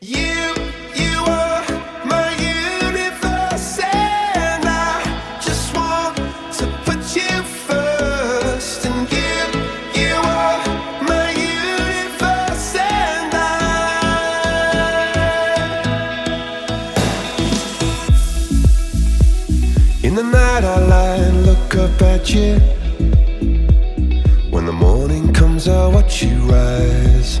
You, you are my universe, and I just want to put you first. And you, you are my universe, and I. In the night, I lie and look up at you. When the morning comes, I watch you rise.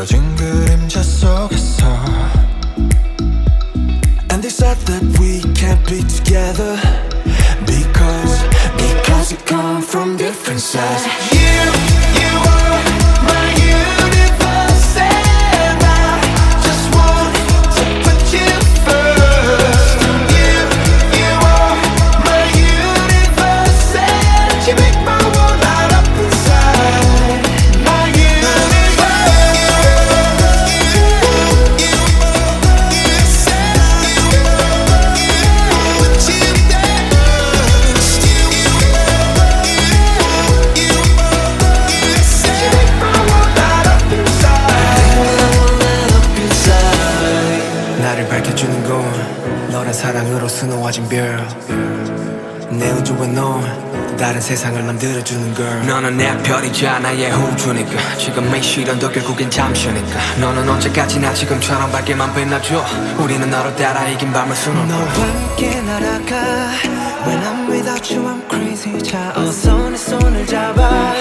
길어진 그림자 속에서 And they said that we can't be together Because, because we come from different sides You, 밝혀주는 건 너란 사랑으로 수놓아진 별내 우주에 넌 다른 세상을 만들어주는 걸 너는 내 별이자 나의 호주니까. 지금의 시련도 결국엔 잠시니까. 너는 언제까지나 지금처럼 밝게만 빛나줘. 우리는 너를 따라 이긴 밤을 수놓고. 너와 함께 날아가. When I'm without you I'm crazy. 자 어서 내 손을 잡아.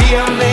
We are made